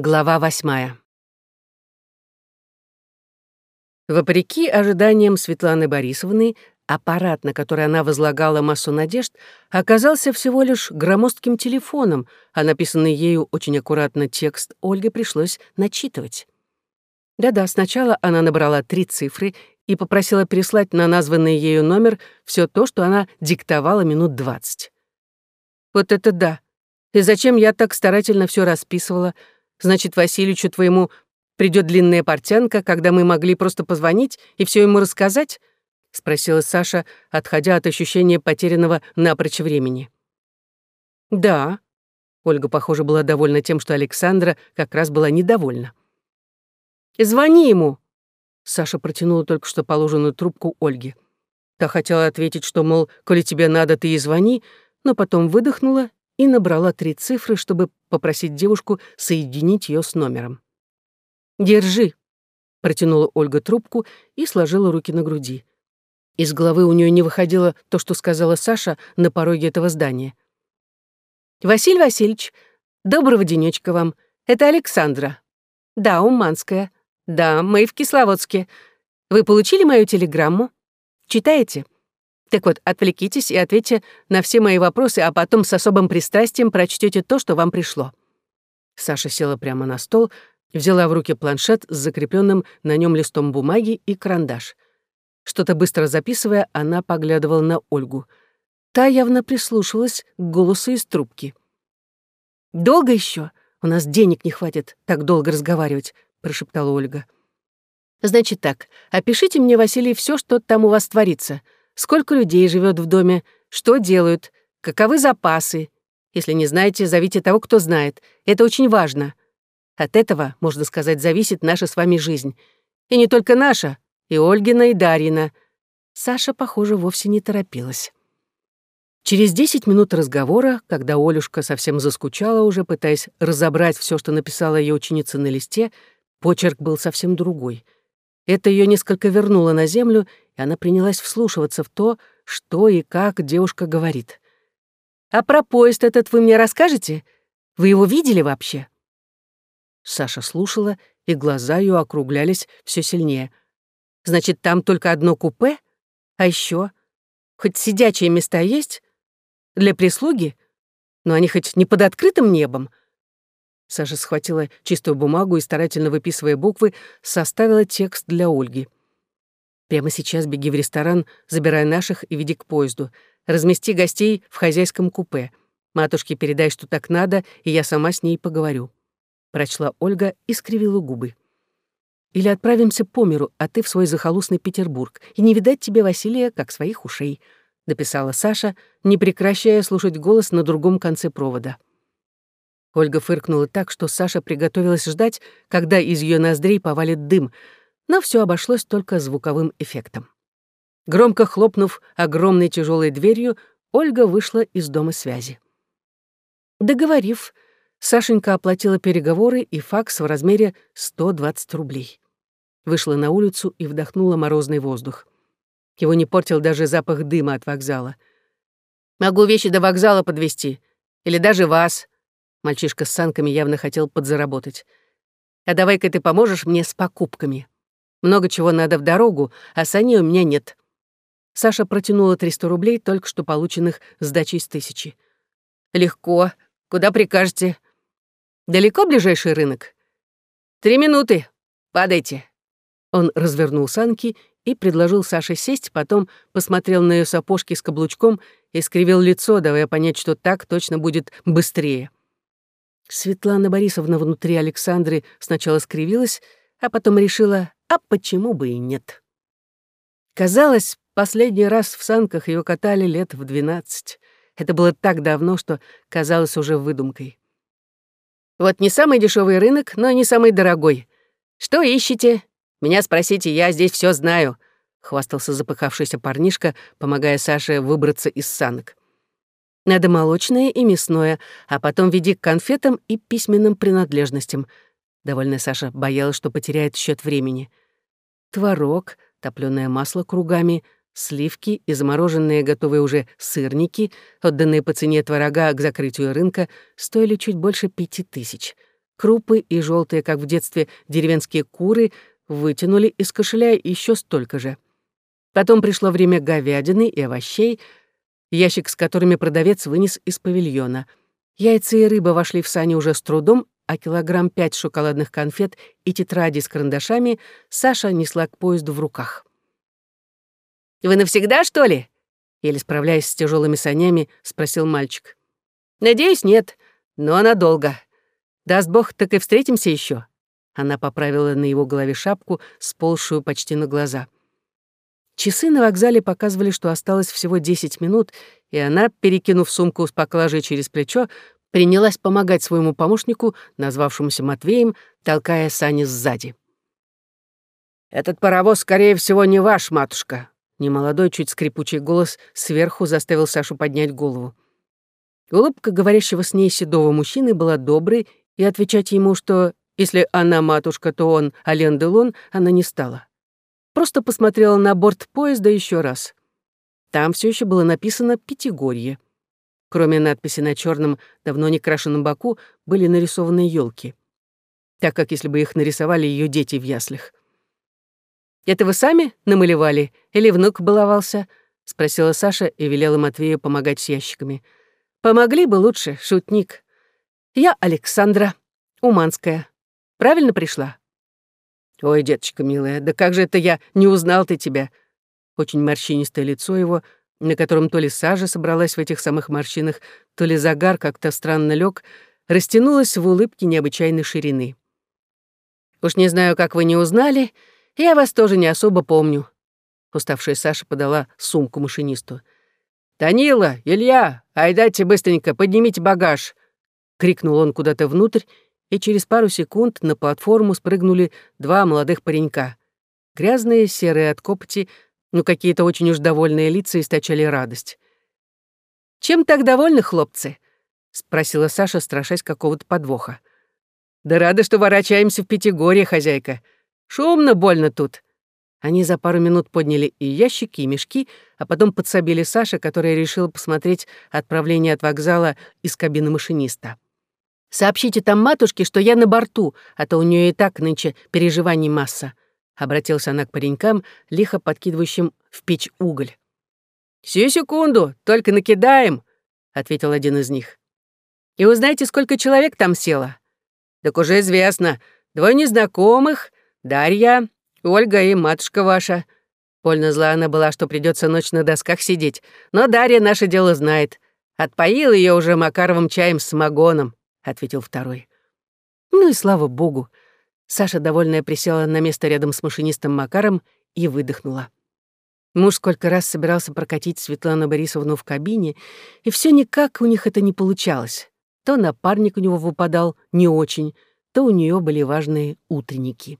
Глава восьмая. Вопреки ожиданиям Светланы Борисовны, аппарат, на который она возлагала массу надежд, оказался всего лишь громоздким телефоном, а написанный ею очень аккуратно текст Ольге пришлось начитывать. Да-да, сначала она набрала три цифры и попросила переслать на названный ею номер все то, что она диктовала минут двадцать. Вот это да! И зачем я так старательно все расписывала, Значит, Васильевичу твоему придет длинная портянка, когда мы могли просто позвонить и все ему рассказать?» — спросила Саша, отходя от ощущения потерянного напрочь времени. «Да». Ольга, похоже, была довольна тем, что Александра как раз была недовольна. «Звони ему!» Саша протянула только что положенную трубку Ольге. Та хотела ответить, что, мол, коли тебе надо, ты и звони, но потом выдохнула и набрала три цифры, чтобы попросить девушку соединить ее с номером. «Держи», — протянула Ольга трубку и сложила руки на груди. Из головы у нее не выходило то, что сказала Саша на пороге этого здания. «Василий Васильевич, доброго денечка вам. Это Александра. Да, Уманская. Да, мы в Кисловодске. Вы получили мою телеграмму? Читаете?» Так вот, отвлекитесь и ответьте на все мои вопросы, а потом с особым пристрастием прочтете то, что вам пришло». Саша села прямо на стол, взяла в руки планшет с закрепленным на нем листом бумаги и карандаш. Что-то быстро записывая, она поглядывала на Ольгу. Та явно прислушивалась к голосу из трубки. «Долго еще? У нас денег не хватит так долго разговаривать», — прошептала Ольга. «Значит так, опишите мне, Василий, все, что там у вас творится сколько людей живет в доме, что делают, каковы запасы. Если не знаете, зовите того, кто знает. Это очень важно. От этого, можно сказать, зависит наша с вами жизнь. И не только наша, и Ольгина, и Дарьина. Саша, похоже, вовсе не торопилась. Через десять минут разговора, когда Олюшка совсем заскучала уже, пытаясь разобрать все, что написала ее ученица на листе, почерк был совсем другой — это ее несколько вернуло на землю, и она принялась вслушиваться в то, что и как девушка говорит. «А про поезд этот вы мне расскажете? Вы его видели вообще?» Саша слушала, и глаза ее округлялись все сильнее. «Значит, там только одно купе? А еще Хоть сидячие места есть? Для прислуги? Но они хоть не под открытым небом?» Саша схватила чистую бумагу и, старательно выписывая буквы, составила текст для Ольги. «Прямо сейчас беги в ресторан, забирай наших и веди к поезду. Размести гостей в хозяйском купе. Матушке передай, что так надо, и я сама с ней поговорю». Прочла Ольга и скривила губы. «Или отправимся по миру, а ты в свой захолустный Петербург, и не видать тебе Василия, как своих ушей», — дописала Саша, не прекращая слушать голос на другом конце провода. Ольга фыркнула так, что Саша приготовилась ждать, когда из ее ноздрей повалит дым, но все обошлось только звуковым эффектом. Громко хлопнув огромной тяжелой дверью, Ольга вышла из дома связи. Договорив, Сашенька оплатила переговоры и факс в размере 120 рублей. Вышла на улицу и вдохнула морозный воздух. Его не портил даже запах дыма от вокзала. «Могу вещи до вокзала подвести, Или даже вас», Мальчишка с санками явно хотел подзаработать. «А давай-ка ты поможешь мне с покупками. Много чего надо в дорогу, а саней у меня нет». Саша протянула 300 рублей, только что полученных с тысячи. «Легко. Куда прикажете?» «Далеко ближайший рынок?» «Три минуты. Падайте». Он развернул санки и предложил Саше сесть, потом посмотрел на ее сапожки с каблучком и скривил лицо, давая понять, что так точно будет быстрее. Светлана Борисовна внутри Александры сначала скривилась, а потом решила, а почему бы и нет. Казалось, последний раз в санках ее катали лет в двенадцать. Это было так давно, что казалось уже выдумкой. Вот не самый дешевый рынок, но не самый дорогой. Что ищете? Меня спросите, я здесь все знаю, хвастался запыхавшийся парнишка, помогая Саше выбраться из санок. Надо молочное и мясное, а потом веди к конфетам и письменным принадлежностям. Довольная Саша боялась, что потеряет счет времени. Творог, топленое масло кругами, сливки и замороженные готовые уже сырники, отданные по цене творога к закрытию рынка, стоили чуть больше пяти тысяч. Крупы и желтые, как в детстве, деревенские куры вытянули из кошеля еще столько же. Потом пришло время говядины и овощей, ящик с которыми продавец вынес из павильона. Яйца и рыба вошли в сани уже с трудом, а килограмм пять шоколадных конфет и тетради с карандашами Саша несла к поезду в руках. «Вы навсегда, что ли?» Еле справляясь с тяжелыми санями, спросил мальчик. «Надеюсь, нет, но надолго. Даст бог, так и встретимся еще. Она поправила на его голове шапку, сползшую почти на глаза. Часы на вокзале показывали, что осталось всего 10 минут, и она, перекинув сумку с поклажей через плечо, принялась помогать своему помощнику, назвавшемуся Матвеем, толкая сани сзади. «Этот паровоз, скорее всего, не ваш, матушка», Немолодой, чуть скрипучий голос сверху заставил Сашу поднять голову. Улыбка говорящего с ней седого мужчины была доброй, и отвечать ему, что если она матушка, то он Ален Делон, она не стала. Просто посмотрела на борт поезда еще раз. Там все еще было написано «Пятигорье». Кроме надписи на черном, давно не крашенном боку, были нарисованы елки, так как если бы их нарисовали ее дети в яслях. «Это вы сами намалевали или внук баловался?» — спросила Саша и велела Матвею помогать с ящиками. «Помогли бы лучше, шутник. Я Александра, Уманская. Правильно пришла?» «Ой, деточка милая, да как же это я не узнал ты тебя?» Очень морщинистое лицо его, на котором то ли сажа собралась в этих самых морщинах, то ли загар как-то странно лег, растянулось в улыбке необычайной ширины. «Уж не знаю, как вы не узнали, — «Я вас тоже не особо помню». Уставшая Саша подала сумку машинисту. «Данила, Илья, айдайте быстренько, поднимите багаж!» Крикнул он куда-то внутрь, и через пару секунд на платформу спрыгнули два молодых паренька. Грязные, серые от копоти, но какие-то очень уж довольные лица источали радость. «Чем так довольны, хлопцы?» — спросила Саша, страшась какого-то подвоха. «Да рада, что ворочаемся в Пятигорье, хозяйка. Шумно больно тут». Они за пару минут подняли и ящики, и мешки, а потом подсобили Саше, которая решила посмотреть отправление от вокзала из кабины машиниста. «Сообщите там матушке, что я на борту, а то у нее и так нынче переживаний масса», — обратилась она к паренькам, лихо подкидывающим в печь уголь. «Сию секунду, только накидаем», — ответил один из них. «И узнайте, сколько человек там село?» «Так уже известно. Двое незнакомых, Дарья, Ольга и матушка ваша. Больно зла она была, что придется ночь на досках сидеть. Но Дарья наше дело знает. Отпоил ее уже Макаровым чаем с самогоном, ответил второй. Ну и слава богу. Саша, довольная, присела на место рядом с машинистом Макаром и выдохнула. Муж сколько раз собирался прокатить Светлану Борисовну в кабине, и все никак у них это не получалось. То напарник у него выпадал не очень, то у нее были важные утренники.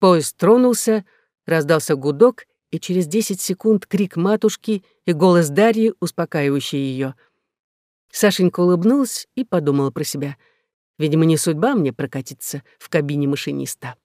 Поезд тронулся, раздался гудок, и через десять секунд крик матушки и голос Дарьи, успокаивающий ее. Сашенька улыбнулась и подумала про себя. Видимо, не судьба мне прокатиться в кабине машиниста.